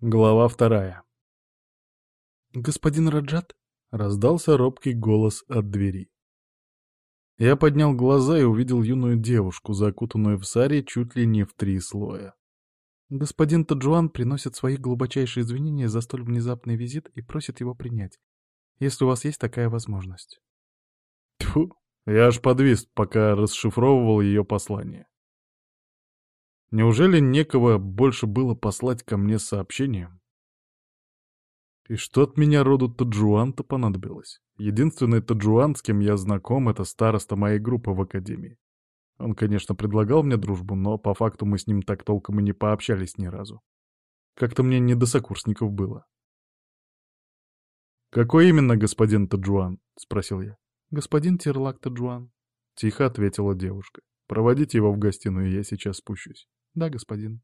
Глава вторая. «Господин Раджат?» — раздался робкий голос от двери. Я поднял глаза и увидел юную девушку, закутанную в саре чуть ли не в три слоя. «Господин Таджуан приносит свои глубочайшие извинения за столь внезапный визит и просит его принять, если у вас есть такая возможность». Тьфу, я аж подвис, пока расшифровывал ее послание. Неужели некого больше было послать ко мне сообщением? И что от меня роду Таджуан-то понадобилось? Единственный Таджуан, с кем я знаком, это староста моей группы в академии. Он, конечно, предлагал мне дружбу, но по факту мы с ним так толком и не пообщались ни разу. Как-то мне не до сокурсников было. «Какой именно господин Таджуан?» — спросил я. «Господин Терлак Таджуан», — тихо ответила девушка. «Проводите его в гостиную, я сейчас спущусь». «Да, господин».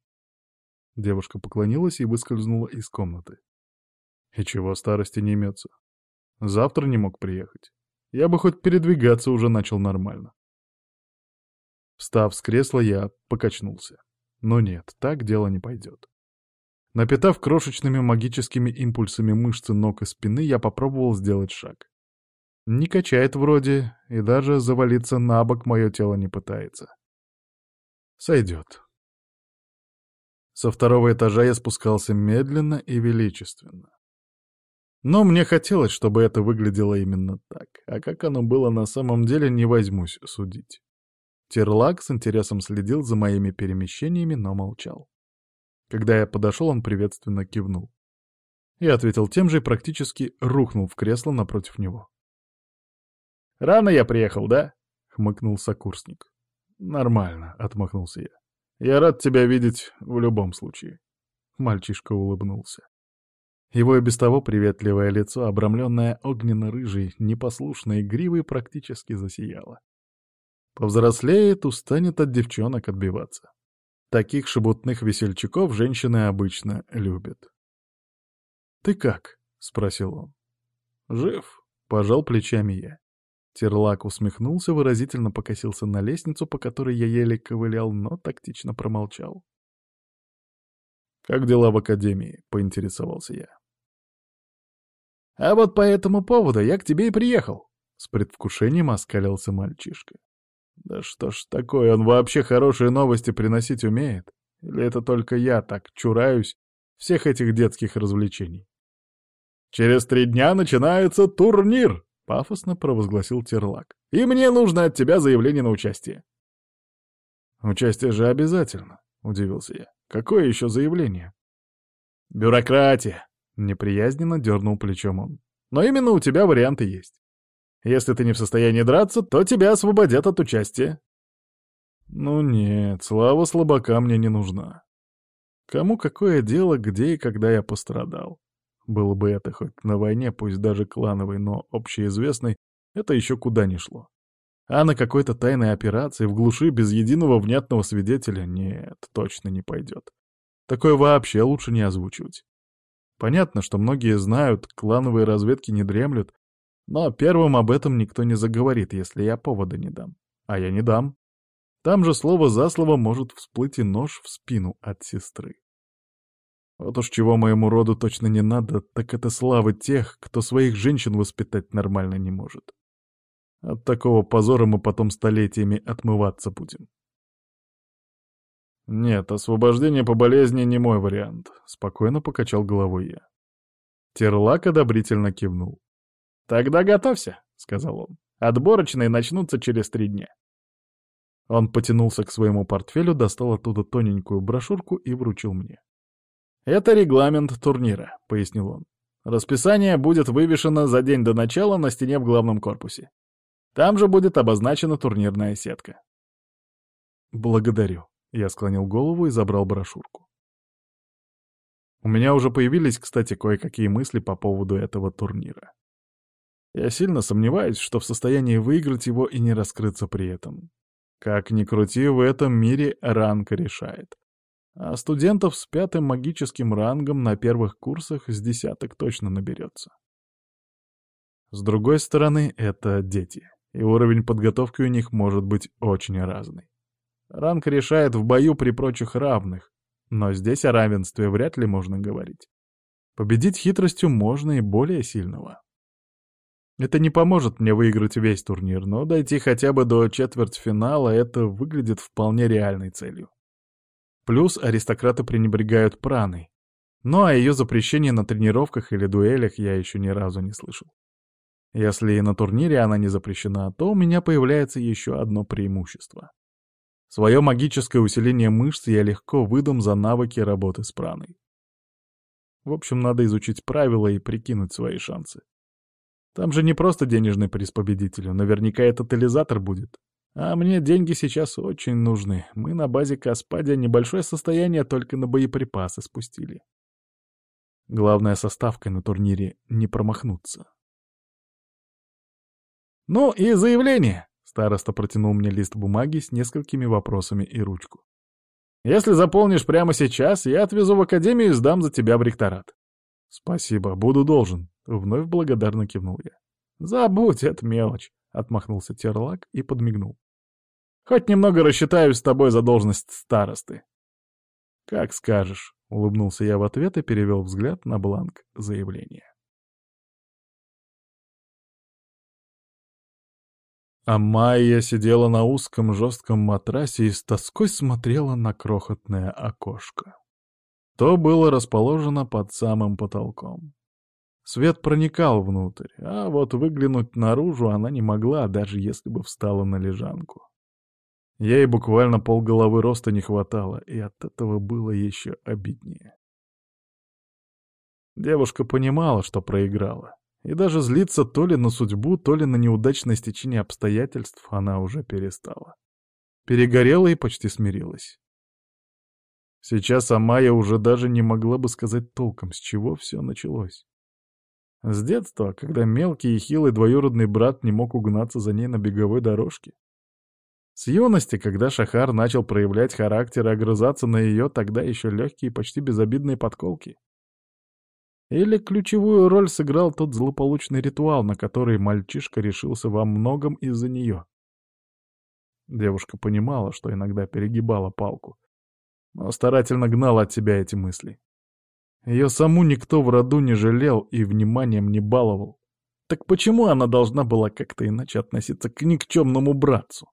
Девушка поклонилась и выскользнула из комнаты. И чего старости не имется? Завтра не мог приехать. Я бы хоть передвигаться уже начал нормально. Встав с кресла, я покачнулся. Но нет, так дело не пойдет. Напитав крошечными магическими импульсами мышцы ног и спины, я попробовал сделать шаг. Не качает вроде, и даже завалиться на бок мое тело не пытается. Сойдет. Со второго этажа я спускался медленно и величественно. Но мне хотелось, чтобы это выглядело именно так, а как оно было на самом деле, не возьмусь судить. Терлак с интересом следил за моими перемещениями, но молчал. Когда я подошел, он приветственно кивнул. Я ответил тем же и практически рухнул в кресло напротив него. «Рано я приехал, да?» — хмыкнул сокурсник. «Нормально», — отмахнулся я. Я рад тебя видеть в любом случае. Мальчишка улыбнулся. Его и без того приветливое лицо, обрамленное огненно-рыжей, непослушной гривой, практически засияло. Повзрослеет, устанет от девчонок отбиваться. Таких шебутных весельчаков женщины обычно любят. «Ты как?» — спросил он. «Жив», — пожал плечами я. Терлак усмехнулся, выразительно покосился на лестницу, по которой я еле ковылял, но тактично промолчал. «Как дела в академии?» — поинтересовался я. «А вот по этому поводу я к тебе и приехал», — с предвкушением оскалился мальчишка. «Да что ж такое, он вообще хорошие новости приносить умеет? Или это только я так чураюсь всех этих детских развлечений?» «Через три дня начинается турнир!» — пафосно провозгласил Терлак. «И мне нужно от тебя заявление на участие». «Участие же обязательно», — удивился я. «Какое еще заявление?» «Бюрократия», — неприязненно дернул плечом он. «Но именно у тебя варианты есть. Если ты не в состоянии драться, то тебя освободят от участия». «Ну нет, слава слабака мне не нужна. Кому какое дело, где и когда я пострадал? Было бы это хоть на войне, пусть даже клановой, но общеизвестной, это еще куда ни шло. А на какой-то тайной операции в глуши без единого внятного свидетеля нет, точно не пойдет. Такое вообще лучше не озвучивать. Понятно, что многие знают, клановые разведки не дремлют, но первым об этом никто не заговорит, если я повода не дам. А я не дам. Там же слово за слово может всплыть и нож в спину от сестры. Вот уж чего моему роду точно не надо, так это славы тех, кто своих женщин воспитать нормально не может. От такого позора мы потом столетиями отмываться будем. «Нет, освобождение по болезни не мой вариант», — спокойно покачал головой я. Терлак одобрительно кивнул. «Тогда готовься», — сказал он. «Отборочные начнутся через три дня». Он потянулся к своему портфелю, достал оттуда тоненькую брошюрку и вручил мне. «Это регламент турнира», — пояснил он. «Расписание будет вывешено за день до начала на стене в главном корпусе. Там же будет обозначена турнирная сетка». «Благодарю», — я склонил голову и забрал брошюрку. У меня уже появились, кстати, кое-какие мысли по поводу этого турнира. Я сильно сомневаюсь, что в состоянии выиграть его и не раскрыться при этом. Как ни крути, в этом мире ранка решает. А студентов с пятым магическим рангом на первых курсах с десяток точно наберется. С другой стороны, это дети, и уровень подготовки у них может быть очень разный. Ранг решает в бою при прочих равных, Но здесь о равенстве вряд ли можно говорить. Победить хитростью можно и более сильного. Это не поможет мне выиграть весь турнир, но дойти хотя бы до четвертьфинала это выглядит вполне реальной целью. Плюс аристократы пренебрегают праной. Ну а ее запрещение на тренировках или дуэлях я еще ни разу не слышал. Если и на турнире она не запрещена, то у меня появляется еще одно преимущество. Свое магическое усиление мышц я легко выдам за навыки работы с праной. В общем, надо изучить правила и прикинуть свои шансы. Там же не просто денежный приз победителю, наверняка этот тотализатор будет. А мне деньги сейчас очень нужны. Мы на базе Каспадия небольшое состояние только на боеприпасы спустили. Главная составкой на турнире — не промахнуться. «Ну и заявление!» — староста протянул мне лист бумаги с несколькими вопросами и ручку. «Если заполнишь прямо сейчас, я отвезу в академию и сдам за тебя в ректорат». «Спасибо, буду должен», — вновь благодарно кивнул я. «Забудь, это мелочь», — отмахнулся Терлак и подмигнул. «Хоть немного рассчитаюсь с тобой за должность старосты». «Как скажешь», — улыбнулся я в ответ и перевел взгляд на бланк заявления. А Майя сидела на узком жестком матрасе и с тоской смотрела на крохотное окошко. То было расположено под самым потолком. Свет проникал внутрь, а вот выглянуть наружу она не могла, даже если бы встала на лежанку. Ей буквально полголовы роста не хватало, и от этого было еще обиднее. Девушка понимала, что проиграла, и даже злиться то ли на судьбу, то ли на неудачное стечение обстоятельств она уже перестала. Перегорела и почти смирилась. Сейчас Амая уже даже не могла бы сказать толком, с чего все началось. С детства, когда мелкий и хилый двоюродный брат не мог угнаться за ней на беговой дорожке. С юности, когда Шахар начал проявлять характер и огрызаться на ее тогда еще легкие и почти безобидные подколки. Или ключевую роль сыграл тот злополучный ритуал, на который мальчишка решился во многом из-за нее. Девушка понимала, что иногда перегибала палку, но старательно гнала от себя эти мысли. Ее саму никто в роду не жалел и вниманием не баловал. Так почему она должна была как-то иначе относиться к никчемному братцу?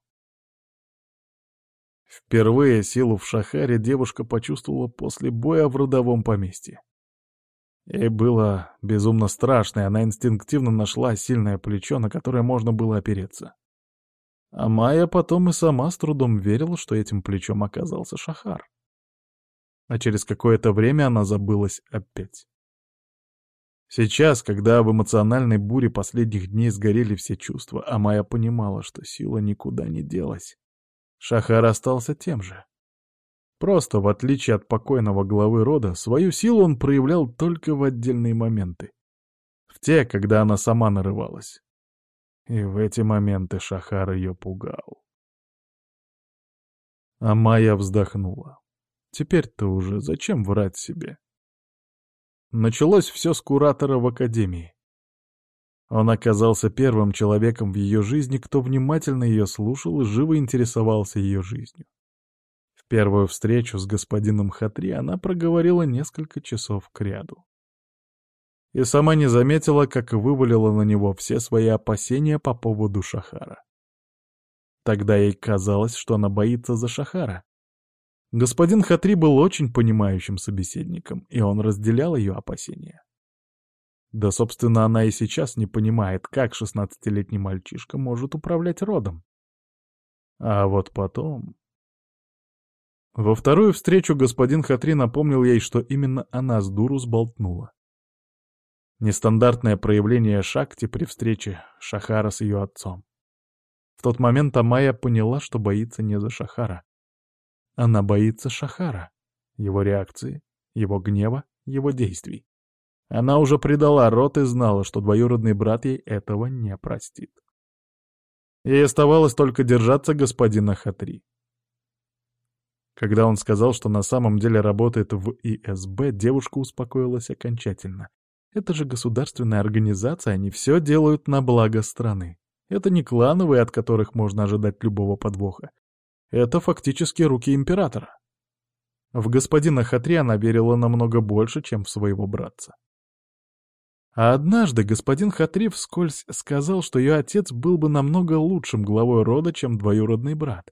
Впервые силу в Шахаре девушка почувствовала после боя в родовом поместье. Ей было безумно страшно, и она инстинктивно нашла сильное плечо, на которое можно было опереться. А Майя потом и сама с трудом верила, что этим плечом оказался Шахар. А через какое-то время она забылась опять. Сейчас, когда в эмоциональной буре последних дней сгорели все чувства, а Майя понимала, что сила никуда не делась, Шахар остался тем же. Просто, в отличие от покойного главы рода, свою силу он проявлял только в отдельные моменты. В те, когда она сама нарывалась. И в эти моменты Шахар ее пугал. А Майя вздохнула. Теперь-то уже зачем врать себе? Началось все с куратора в академии. Он оказался первым человеком в ее жизни, кто внимательно ее слушал и живо интересовался ее жизнью первую встречу с господином Хатри она проговорила несколько часов кряду. И сама не заметила, как вывалила на него все свои опасения по поводу Шахара. Тогда ей казалось, что она боится за Шахара. Господин Хатри был очень понимающим собеседником, и он разделял ее опасения. Да, собственно, она и сейчас не понимает, как шестнадцатилетний мальчишка может управлять родом. А вот потом... Во вторую встречу господин Хатри напомнил ей, что именно она с дуру сболтнула. Нестандартное проявление Шакти при встрече Шахара с ее отцом. В тот момент Амая поняла, что боится не за Шахара. Она боится Шахара, его реакции, его гнева, его действий. Она уже предала рот и знала, что двоюродный брат ей этого не простит. Ей оставалось только держаться господина Хатри. Когда он сказал, что на самом деле работает в ИСБ, девушка успокоилась окончательно. Это же государственная организация, они все делают на благо страны. Это не клановые, от которых можно ожидать любого подвоха. Это фактически руки императора. В господина Хатри она верила намного больше, чем в своего братца. А однажды господин Хатри вскользь сказал, что ее отец был бы намного лучшим главой рода, чем двоюродный брат.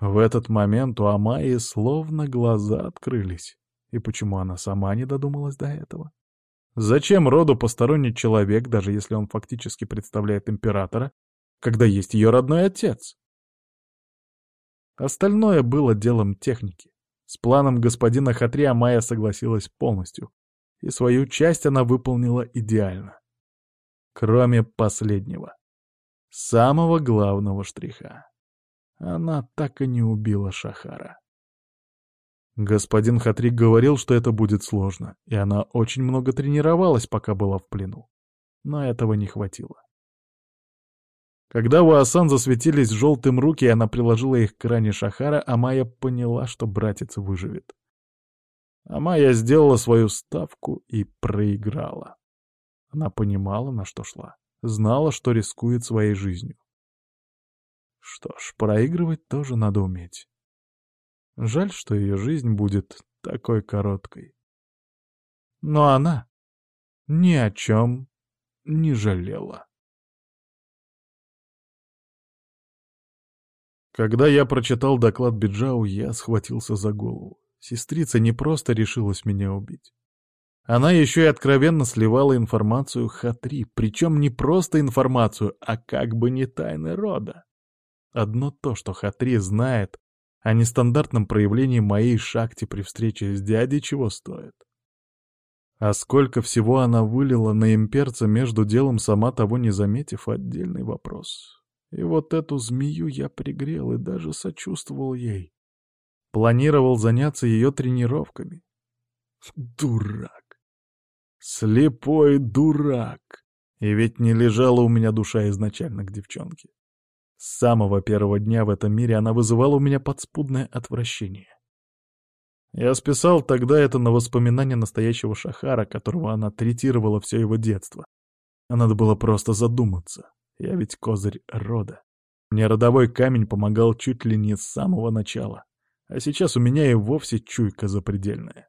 В этот момент у Амайи словно глаза открылись. И почему она сама не додумалась до этого? Зачем роду посторонний человек, даже если он фактически представляет императора, когда есть ее родной отец? Остальное было делом техники. С планом господина Хатри Амая согласилась полностью, и свою часть она выполнила идеально. Кроме последнего. Самого главного штриха. Она так и не убила Шахара. Господин Хатрик говорил, что это будет сложно, и она очень много тренировалась, пока была в плену. Но этого не хватило. Когда у Асан засветились желтым руки, она приложила их к ране Шахара, Амая поняла, что братец выживет. Амая сделала свою ставку и проиграла. Она понимала, на что шла, знала, что рискует своей жизнью. Что ж, проигрывать тоже надо уметь. Жаль, что ее жизнь будет такой короткой. Но она ни о чем не жалела. Когда я прочитал доклад Биджау, я схватился за голову. Сестрица не просто решилась меня убить. Она еще и откровенно сливала информацию Хатри, причем не просто информацию, а как бы не тайны рода. Одно то, что Хатри знает о нестандартном проявлении моей шакти при встрече с дядей, чего стоит. А сколько всего она вылила на имперца между делом, сама того не заметив, отдельный вопрос. И вот эту змею я пригрел и даже сочувствовал ей. Планировал заняться ее тренировками. Дурак. Слепой дурак. И ведь не лежала у меня душа изначально к девчонке. С самого первого дня в этом мире она вызывала у меня подспудное отвращение. Я списал тогда это на воспоминания настоящего Шахара, которого она третировала все его детство. А надо было просто задуматься. Я ведь козырь рода. Мне родовой камень помогал чуть ли не с самого начала. А сейчас у меня и вовсе чуйка запредельная.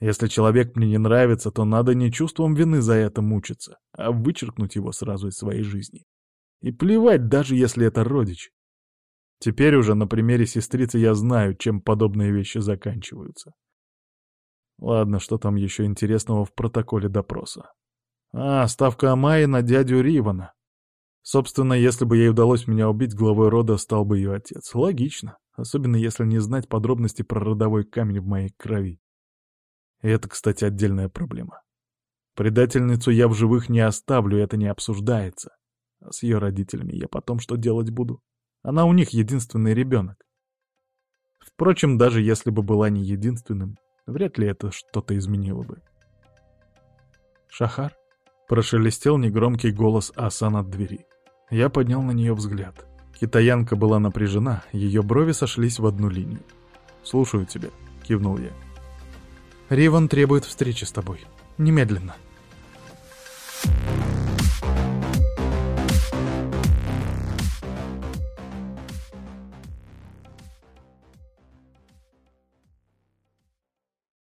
Если человек мне не нравится, то надо не чувством вины за это мучиться, а вычеркнуть его сразу из своей жизни. И плевать, даже если это родич. Теперь уже на примере сестрицы я знаю, чем подобные вещи заканчиваются. Ладно, что там еще интересного в протоколе допроса? А, ставка Амайи на дядю Ривана. Собственно, если бы ей удалось меня убить, главой рода стал бы ее отец. Логично, особенно если не знать подробности про родовой камень в моей крови. И это, кстати, отдельная проблема. Предательницу я в живых не оставлю, это не обсуждается. А с ее родителями я потом что делать буду? Она у них единственный ребенок. Впрочем, даже если бы была не единственным, вряд ли это что-то изменило бы. «Шахар?» — прошелестел негромкий голос Асан от двери. Я поднял на нее взгляд. Китаянка была напряжена, ее брови сошлись в одну линию. «Слушаю тебя», — кивнул я. «Риван требует встречи с тобой. Немедленно».